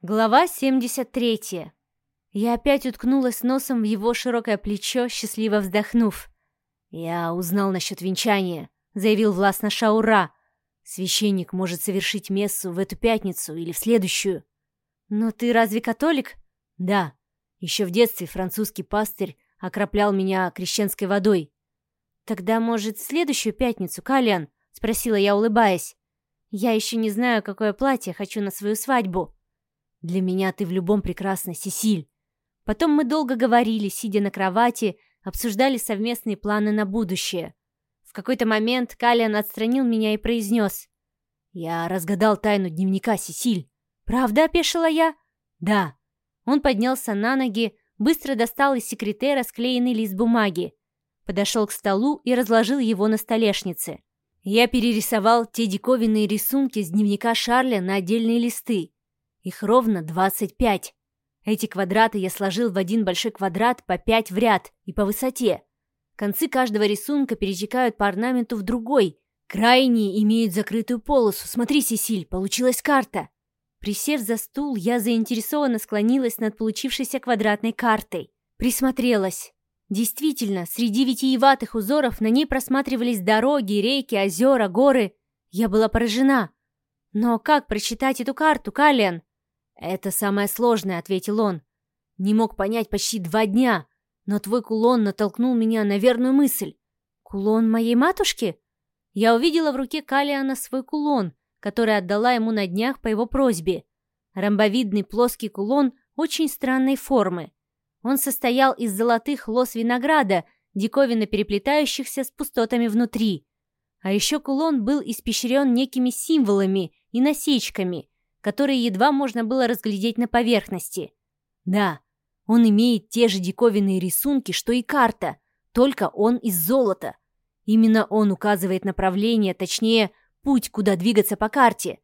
Глава 73. Я опять уткнулась носом в его широкое плечо, счастливо вздохнув. «Я узнал насчет венчания», — заявил властно Шаура. «Священник может совершить мессу в эту пятницу или в следующую». «Но ты разве католик?» «Да. Еще в детстве французский пастырь окроплял меня крещенской водой». «Тогда, может, в следующую пятницу, Калиан?» — спросила я, улыбаясь. «Я еще не знаю, какое платье хочу на свою свадьбу». Для меня ты в любом прекрасна, Сесиль. Потом мы долго говорили, сидя на кровати, обсуждали совместные планы на будущее. В какой-то момент Калиан отстранил меня и произнес. «Я разгадал тайну дневника, Сесиль». «Правда?» — опешила я. «Да». Он поднялся на ноги, быстро достал из секретера склеенный лист бумаги, подошел к столу и разложил его на столешнице. Я перерисовал те диковинные рисунки с дневника Шарля на отдельные листы. Их ровно 25. Эти квадраты я сложил в один большой квадрат по 5 в ряд и по высоте. Концы каждого рисунка перетекают по орнаменту в другой. Крайние имеют закрытую полосу. Смотри, Сесиль, получилась карта. Присев за стул, я заинтересованно склонилась над получившейся квадратной картой. Присмотрелась. Действительно, среди витиеватых узоров на ней просматривались дороги, реки, озера, горы. Я была поражена. Но как прочитать эту карту, Каллен? «Это самое сложное», — ответил он. «Не мог понять почти два дня, но твой кулон натолкнул меня на верную мысль». «Кулон моей матушки?» Я увидела в руке Калиана свой кулон, который отдала ему на днях по его просьбе. Ромбовидный плоский кулон очень странной формы. Он состоял из золотых лос винограда, диковинно переплетающихся с пустотами внутри. А еще кулон был испещрен некими символами и насечками — которые едва можно было разглядеть на поверхности. Да, он имеет те же диковинные рисунки, что и карта, только он из золота. Именно он указывает направление, точнее, путь, куда двигаться по карте.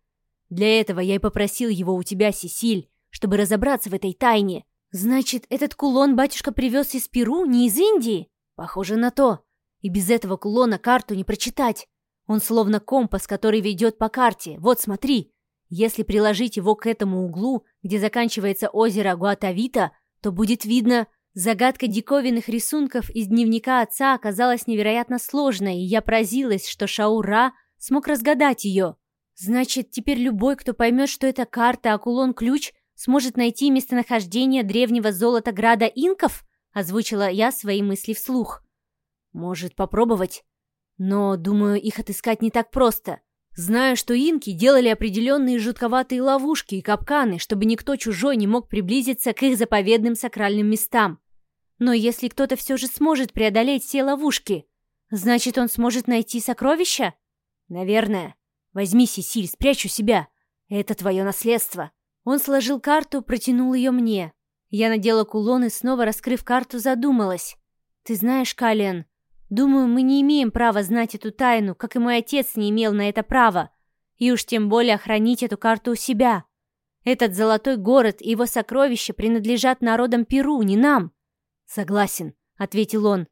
Для этого я и попросил его у тебя, Сесиль, чтобы разобраться в этой тайне. Значит, этот кулон батюшка привез из Перу, не из Индии? Похоже на то. И без этого кулона карту не прочитать. Он словно компас, который ведет по карте. Вот, смотри. Если приложить его к этому углу, где заканчивается озеро Гуатавита, то будет видно... Загадка диковинных рисунков из дневника отца оказалась невероятно сложной, и я поразилась, что Шаура смог разгадать ее. Значит, теперь любой, кто поймет, что это карта, а кулон-ключ, сможет найти местонахождение древнего золота града инков? Озвучила я свои мысли вслух. Может, попробовать? Но, думаю, их отыскать не так просто. Знаю, что инки делали определенные жутковатые ловушки и капканы, чтобы никто чужой не мог приблизиться к их заповедным сакральным местам. Но если кто-то все же сможет преодолеть все ловушки, значит, он сможет найти сокровища? Наверное. Возьми, Сесиль, спрячь у себя. Это твое наследство. Он сложил карту, протянул ее мне. Я надела кулон и, снова раскрыв карту, задумалась. Ты знаешь, Калиан, Думаю, мы не имеем права знать эту тайну, как и мой отец не имел на это права. И уж тем более хранить эту карту у себя. Этот золотой город и его сокровища принадлежат народам Перу, не нам. Согласен, ответил он.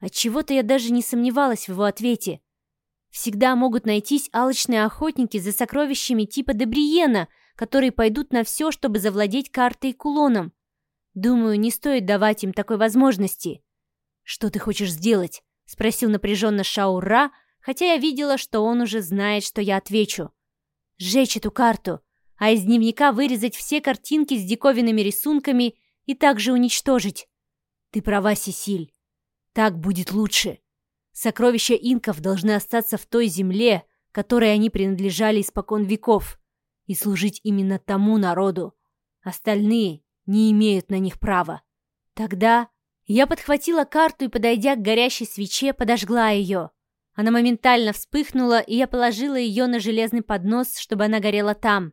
Отчего-то я даже не сомневалась в его ответе. Всегда могут найтись алчные охотники за сокровищами типа Дебриена, которые пойдут на все, чтобы завладеть картой и кулоном. Думаю, не стоит давать им такой возможности. Что ты хочешь сделать? — спросил напряженно Шаура, хотя я видела, что он уже знает, что я отвечу. «Сжечь эту карту, а из дневника вырезать все картинки с диковинными рисунками и также уничтожить. Ты права, Сесиль. Так будет лучше. Сокровища инков должны остаться в той земле, которой они принадлежали испокон веков, и служить именно тому народу. Остальные не имеют на них права. Тогда я подхватила карту и, подойдя к горящей свече, подожгла ее. Она моментально вспыхнула, и я положила ее на железный поднос, чтобы она горела там.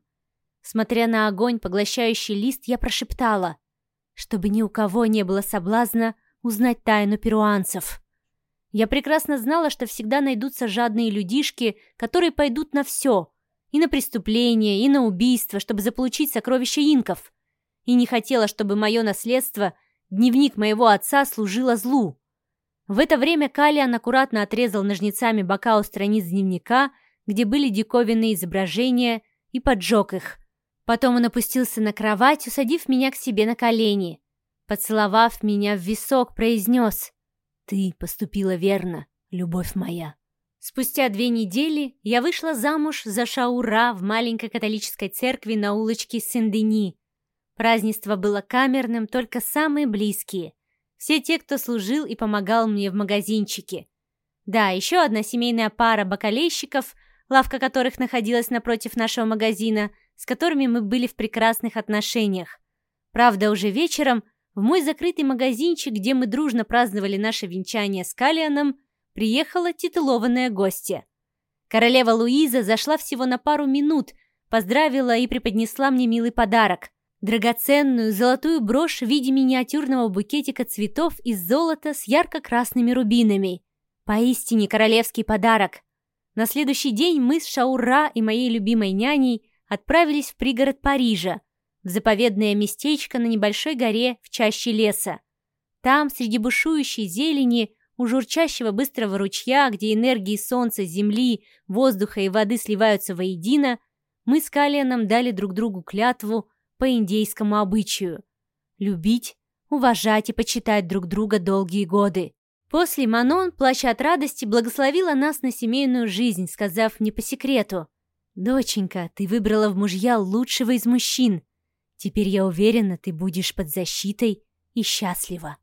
Смотря на огонь, поглощающий лист, я прошептала, чтобы ни у кого не было соблазна узнать тайну перуанцев. Я прекрасно знала, что всегда найдутся жадные людишки, которые пойдут на все, и на преступление, и на убийство, чтобы заполучить сокровища инков. И не хотела, чтобы мое наследство Дневник моего отца служила злу. В это время Калиан аккуратно отрезал ножницами бока у страниц дневника, где были диковинные изображения, и поджег их. Потом он опустился на кровать, усадив меня к себе на колени. Поцеловав меня в висок, произнес «Ты поступила верно, любовь моя». Спустя две недели я вышла замуж за Шаура в маленькой католической церкви на улочке Сен-Дени. Празднество было камерным, только самые близкие. Все те, кто служил и помогал мне в магазинчике. Да, еще одна семейная пара бакалейщиков, лавка которых находилась напротив нашего магазина, с которыми мы были в прекрасных отношениях. Правда, уже вечером в мой закрытый магазинчик, где мы дружно праздновали наше венчание с Калианом, приехала титулованная гостья. Королева Луиза зашла всего на пару минут, поздравила и преподнесла мне милый подарок. Драгоценную золотую брошь в виде миниатюрного букетика цветов из золота с ярко-красными рубинами. Поистине королевский подарок. На следующий день мы с Шаура и моей любимой няней отправились в пригород Парижа, в заповедное местечко на небольшой горе в чаще леса. Там, среди бушующей зелени, у журчащего быстрого ручья, где энергии солнца, земли, воздуха и воды сливаются воедино, мы с Калианом дали друг другу клятву по индейскому обычаю. Любить, уважать и почитать друг друга долгие годы. После Манон, плача от радости, благословила нас на семейную жизнь, сказав мне по секрету. «Доченька, ты выбрала в мужья лучшего из мужчин. Теперь я уверена, ты будешь под защитой и счастлива».